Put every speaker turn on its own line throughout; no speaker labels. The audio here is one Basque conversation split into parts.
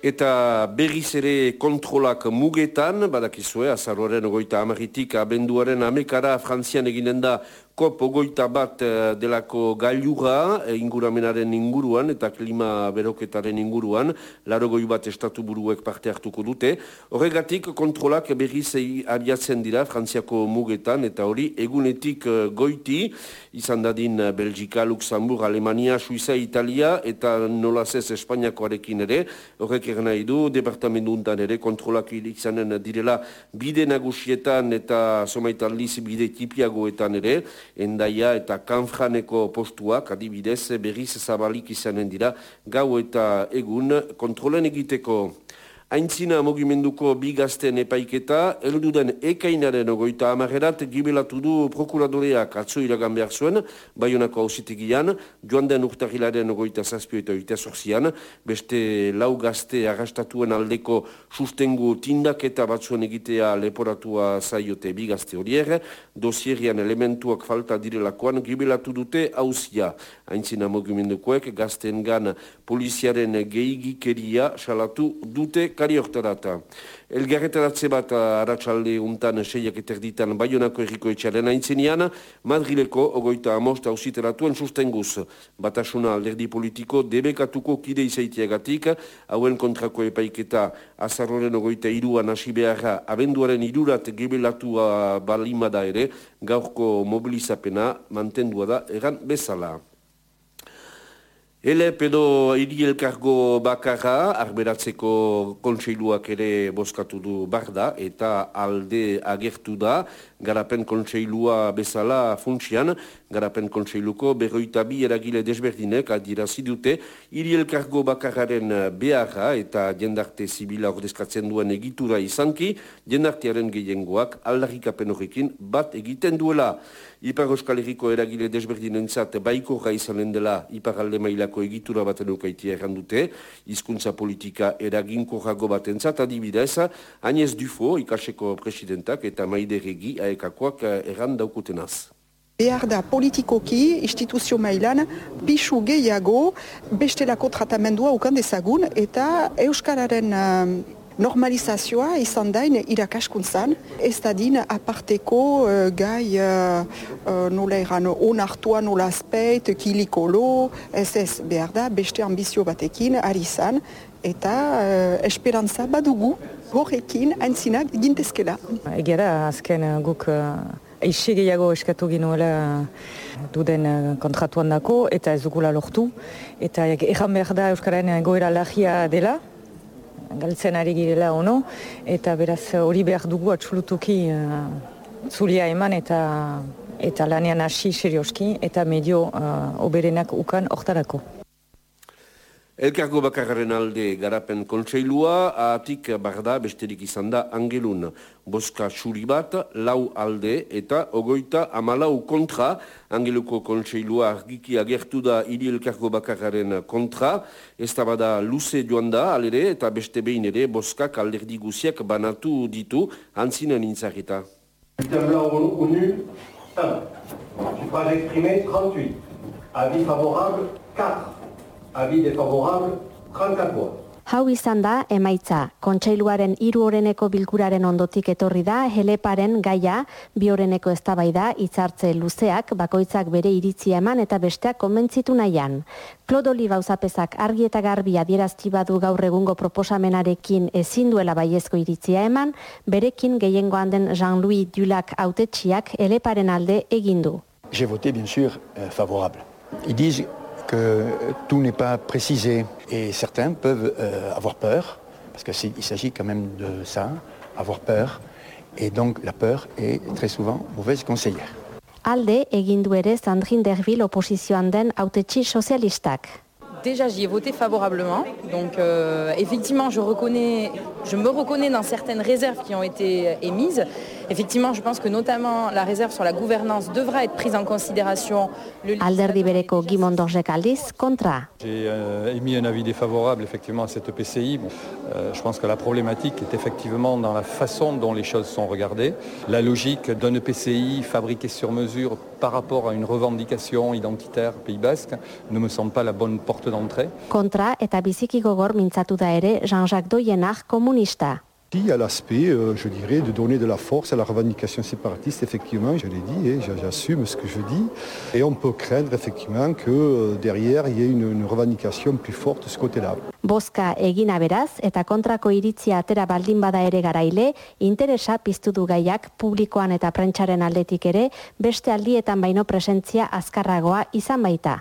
Eta berriz ere kontrolak mugetan, badakizue, azarroaren ogoita amaritik abenduaren amekara frantzian eginen da COP ogoita bat eh, delako gailura eh, inguramenaren inguruan eta klima beroketaren inguruan, laro goi bat estatu buruek parte hartuko dute. Horregatik kontrolak berriz abiatzen dira Frantziako mugetan eta hori egunetik eh, goiti, izan dadin Belgika, Luxemburg, Alemania, Suiza, Italia eta nolazez Espainiakoarekin ere. Horrek eren nahi du, departamentu untan ere kontrolak izanen direla bide nagusietan eta somaitan liz bide tipiagoetan ere endaia eta kanfraneko postuak adibidez berriz zabalik izanen dira gau eta egun kontrolen egiteko. Aintzina mugimenduko bigazten epaiketa, elduden ekainaren ogoita amarerat gibelatu du prokuradoreak atzo iragan behar zuen, baionako hausitegian, joan den urtahilaren ogoita zazpio eta oita sorzian, beste lau gazte agastatuen aldeko sustengu tindak eta batzuen egitea leporatua zaiote bigazte horier, dosierian elementuak falta direlakoan gibelatu dute hauzia. Aintzina mugimendukoek gazten gan poliziaren gehigikeria salatu dute kari hortarata. Elgarretaratze bat aratsalde untan seiak eterditan Bayonako erriko etxaren aintzenean, Madrileko ogoita amost hausiteratuen sustenguz. Batasuna alderdi politiko debekatuko kide izaiteagatik, hauen kontrako epaiketa azarroren ogoita iruan hasi beharra abenduaren irurat gebelatua balimada ere, gaurko mobilizapena mantendua da eran bezala. Ele pedo hiri elkargo bakarra, arberatzeko kontseiluak ere boskatu du barda eta alde agertu da, garapen kontseilua bezala funtsian, garapen kontseiluko berroita bi eragile desberdinek adirazi dute, hiri elkargo bakarraren beharra eta jendarte zibila ordezkatzen duen egitura izanki, jendartearen gehiengoak aldarrikapen horrekin bat egiten duela. Ipar Euskal Herriko eragile desberdinentzat baiko izanen dela Ipar alde mailako egitura baten ukaitia errandute, hizkuntza politika eraginko jago batentzat adibidez, Agnez Dufo, ikaseko presidentak eta maideregi aekakoak errandaukutenaz.
Behar da politikoki, instituzio mailan, pixu gehiago, bestelako tratamendua ukan eta Euskararen normalizazioa izan dain irakaskuntzan, ez da aparteko uh, gai uh, uh, nola eran onartua nola azpeit, kilikolo, ez ez behar da beste ambizio batekin ari izan, eta uh, esperantza badugu horrekin haintzinak gintezkela.
Egera azken guk uh, eixi gehiago eskatu ginuela duden kontratuan dako eta ez dugula lortu. Eta egan behar da Euskararen goera lagia dela, galtzen ari girela ono, eta beraz hori behar dugu atxulutuki uh, zulia eman eta eta lanean hasi serioski eta medio uh, oberenak ukan hortarako.
Elkargo bakarren alde garapen kontseilua, atik barda besterik izan da angelun. Boska xuri bat, lau alde eta ogoita amalau kontra. Angeluko kontseilua argiki agertu da hiri elkargo bakarren kontra. Ez da bada luze joan da, alere, eta beste behin ere boskak alderdi guziak banatu ditu, antzinen
nul, 1. Suffrage exprimé, 38. Avis favorable, 4. Avis défavorable, 34 voix.
Hau izan da emaitza, kontseiluaren hiru oreneko bilkuraren ondotik etorri da heleparen gaia bi oreneko eztabaida hitzartze luzeak bakoitzak bere iritzia eman eta besteak konbentzitu nahian. Klodoli bauzapezak argi eta garbi adierazti badu gaur egungo proposamenarekin ezin duela baiezko iritzia eman, berekin gehiengoan den Jean-Louis Dulac autetxiak heleparen alde egin du.
J'ai voté bien sûr euh, favorable. Ils disent que tout n'est pas précisé et certains peuvent euh, avoir peur, parce qu'il s'agit quand même de ça, avoir peur, et donc la peur est très souvent mauvaise conseillère.
Alde egin du ere Sandrine Derville oposizioan den autetxi sozialistak.
Déjà, j'y ai voté favorablement. Donc, euh, effectivement, je, reconnais, je me reconnais dans certaines réserves qui ont été émises. Effectivement, je pense que notamment la réserve sur la gouvernance devra être prise en considération.
Alderdi bereko aldiz, kontra.
J'ai euh, émis un avis défavorable effectivement à cette EPCI. Bon, euh, je pense que la problématique est effectivement dans la façon dont les choses sont regardées. La logique d'un EPCI fabriqué sur mesure par rapport à une revendication identitaire Pays Basque ne me semble pas la bonne porte d'entrée.
Kontra eta biziki gogor mintzatu da ere Jean-Jacques Doyenak komunista.
Il y a l'aspect, euh, je dirais, de donner de la force à la revendication séparatiste, effectivement, je l'ai dit, et j'assume ce que je dis. Et on peut craindre, effectivement, que euh, derrière, il y ait une, une revendication plus forte de ce côté-là.
Boska egina beraz eta kontrako iritzia atera baldin bada ere garaile, interesa piztu du gaiak publikoan eta prentsaren aldetik ere, beste aldietan baino presentzia azkarragoa izan baita.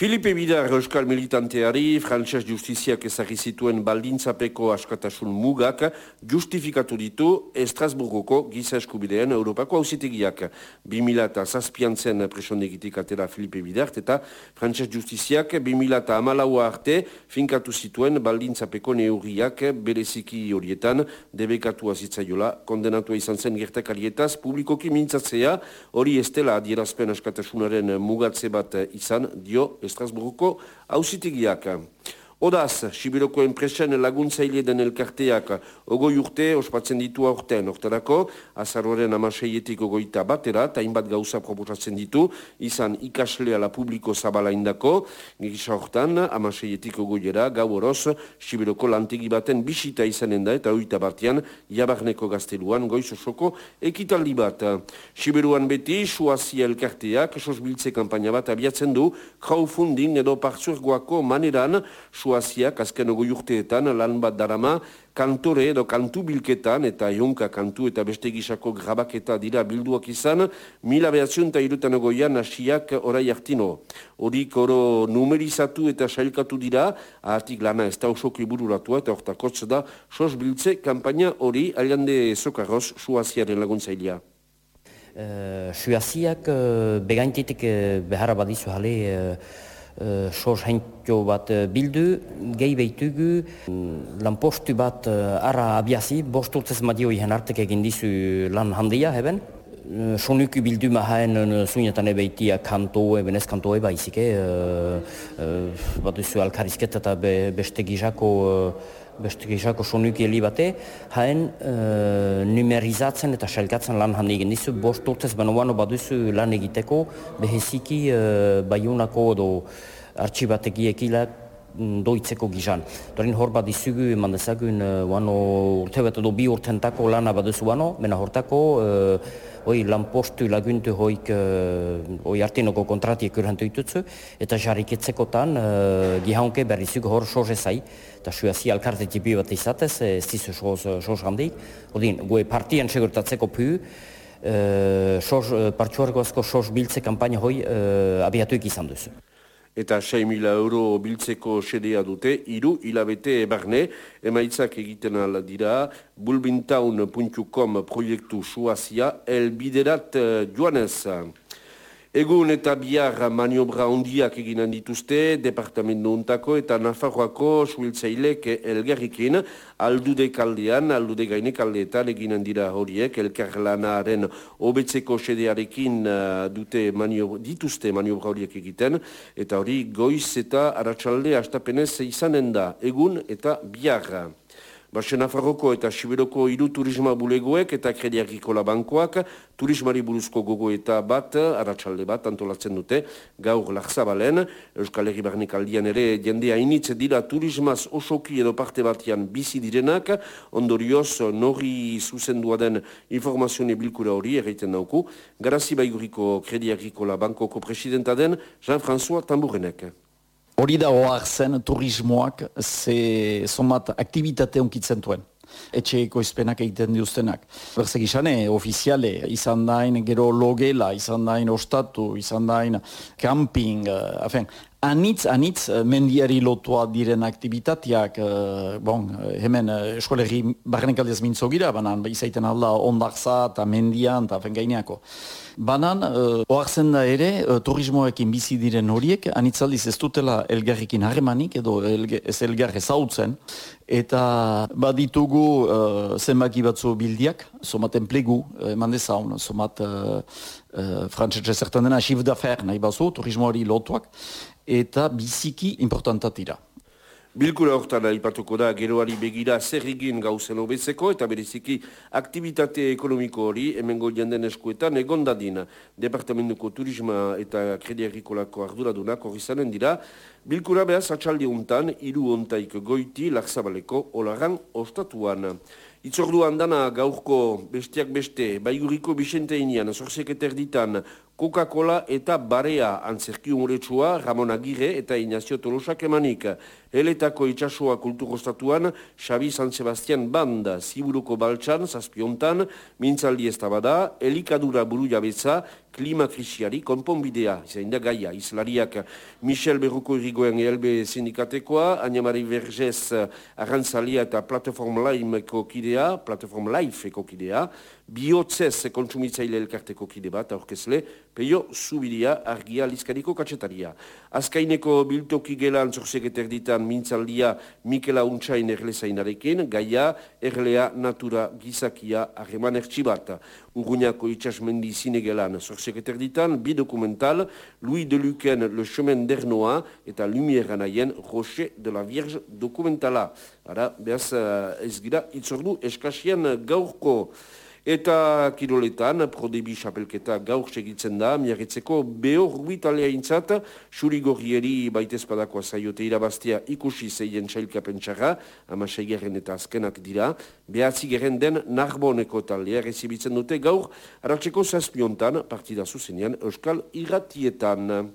Filipe Bidar Euskal Militanteari, Frantses Justiziak ezagri zituen baldintzapeko askatasun mugak justifikatu ditu Estrasburgoko giza eskubideen Europako hausitegiak. 2000 eta zazpian zen presondegitik atera Filipe Bidart eta Frantses Justiziak 2000 eta amalaua arte finkatu zituen baldintzapeko neurriak bereziki horietan debekatu azitzaiola kondenatua izan zen gertakarietaz publikoki mintzatzea hori estela adierazpen askatasunaren mugatze bat izan dio Estrasburgoko hausitigiak. Odaz, Sibiroko enpresen laguntzaile den elkarteak ogoi urte ospatzen ditu aurten. Hortarako, azaroren amaseietik ogoita batera, eta hainbat gauza proposatzen ditu, izan ikaslea la publiko zabala indako, gisa hortan, amaseietik ogoiera, gau horoz, Sibiroko lantegi baten bisita izanen da, eta oita batean, jabarneko gazteluan, goiz osoko, ekitaldi bat. Sibiruan beti, suazia elkarteak, sosbiltze kampaina bat abiatzen du, crowdfunding edo partzuergoako maneran, suaziak azken ogoi urteetan lan bat darama kantore edo kantu bilketan eta jonka kantu eta beste gisako grabaketa dira bilduak izan mila behatzion eta irutan ogoian asiak orai hartino. Horik oro numerizatu eta sailkatu dira ahatik lana ez da osoki bururatua eta hortakotz da sos biltze kampaina hori aliande sokarroz suaziaren laguntzailea.
Uh, Suaziak uh, begaintitik uh, beharra badizu jale uh, uh, sos haintio bat uh, bildu, gehi behitugu, mm, lanpostu bat uh, ara abiazi, bost urtez madio ihan artek egin dizu lan handia heben. Sonuku bildu mahaen uh, suinetan ebeitia kanto, eben ez kanto eba izike, uh, uh, bat duzu alkarizketa eta be, beste gizako uh, beste gizako sonuki heli bate, haen uh, numerizatzen eta selkatzen lan handi egin dizu, bost urtez benoan baduzu lan egiteko, beheziki uh, baiunako edo artxibategi ekilak doitzeko gizan. Dorin hor bat izugu eman dezagun uh, urte bat edo bi urtentako lana baduzu wano, mena hortako uh, oi lanpostu laguntu hoik uh, oi artinoko kontratiek urhentu itutzu, eta jarriketzekotan uh, gihaunke berri zugu hor soze zai, eta suazi alkarte tipi bat izatez, ez dizu soz, handik. Odin, gue partien segurtatzeko pu, uh, soz, uh, partxuargoazko soz biltze kampaina hoi uh, abiatuik izan duzu
eta 6.000 euro biltzeko sedea dute, iru hilabete barne, emaitzak egiten ala dira, bulbintaun.com proiektu suazia, elbiderat uh, joanez. Egun eta bihar maniobra ondiak eginen dituzte, departamentu untako eta Nafarroako suiltzailek elgerrikin aldude kaldean, aldude gaine kaldeetan eginen dira horiek, elkarlanaren obetzeko sedearekin uh, dute maniob dituzte maniobra horiek egiten, eta hori goiz eta aratsalde astapenez izanen da, egun eta bihar. Baxe Nafarroko eta Siberoko hiru turisma bulegoek eta krediakikola bankoak turismari buruzko gogo eta bat, aratsalde bat, antolatzen dute, gaur lagzabalen, Euskal Herri Barnik aldian ere jendea initz dira turismaz osoki edo parte batian bizi direnak, ondorioz nori zuzendua den informazione bilkura hori erreiten dauku, garazi baiguriko krediakikola bankoko presidenta den Jean-François Tamburenek.
Hori da hoar zen turismoak ze somat aktivitate onkitzen duen. Etxeeko izpenak egiten diuztenak. Berzek izane, ofiziale, izan dain gero logela, izan dain ostatu, izan dain camping, uh, afen, Anitz, anitz, mendiari lotua diren aktivitateak, bon, hemen eskolerri barrenek aldiaz mintzo gira, banan izaiten alda ondakza eta mendian eta fengaineako. Banan, uh, oartzen da ere, uh, turismoekin bizi diren horiek, anitzaldiz ez dutela elgarrikin harremanik edo elge, ez elgar ezautzen, eta baditugu uh, zenbaki batzu bildiak, somat enplegu, uh, eman dezaun, somat uh, uh, frantzetxe zertan dena, chiffre d'affaires nahi bazu, turismoari lotuak, eta biziki importantatira.
Bilkura hortan aipatuko da geroari begira zer egin gauzen obezeko eta bereziki aktivitate ekonomiko hori hemengo janden eskuetan egondadin Departamentuko Turisma eta Krediarikolako arduradunak hori zanen dira. Bilkura behaz atxaldi untan, iru ontaik goiti laksabaleko olaran ostatuan. Itzorduan dana gaurko bestiak beste, baiguriko Bixente Inian, zorzek ditan, Coca-Cola eta Barea antzerki umoretsua, Ramon Agire eta Ignacio Tolosak emanik. Heletako itxasua kulturostatuan, Xabi San Sebastian Banda, Ziburuko Baltsan, Zazpiontan, Mintzaldi ez bada, Elikadura buru jabetza, klima krisiari konponbidea, izan da gaia, izlariak Michel Berruko irrigoen ELB sindikatekoa, Agnamari Vergez Arrantzalia eta Platform Life-eko kidea, Platform Life-eko kidea, bihotzez kontsumitzaile elkarteko kide bat, aurkezle, peio zubidia argia lizkariko katxetaria. Azkaineko biltoki gelan zorzeketer ditan mintzaldia Mikela Untsain erlezainarekin, gaia erlea natura gizakia harreman ertsibat. Urruñako itxasmendi zinegelan zorzeketer ditan, bi dokumental, Louis de Luquen Le Chemin d'Ernoa eta Lumière anaien Roche de la Vierge dokumentala. Ara, behaz eh, ez gira, itzordu eskasian gaurko. Eta kiroletan, prodebi xapelketa gaur segitzen da, miarritzeko behor guitalea intzat, xuri gorrieri baitezpadako zaiote irabaztea ikusi zeien txailkapen txarra, ama eta azkenak dira, behatzi geren den narboneko talea rezibitzen dute gaur, aratzeko zazpiontan, partida zuzenean, euskal irratietan.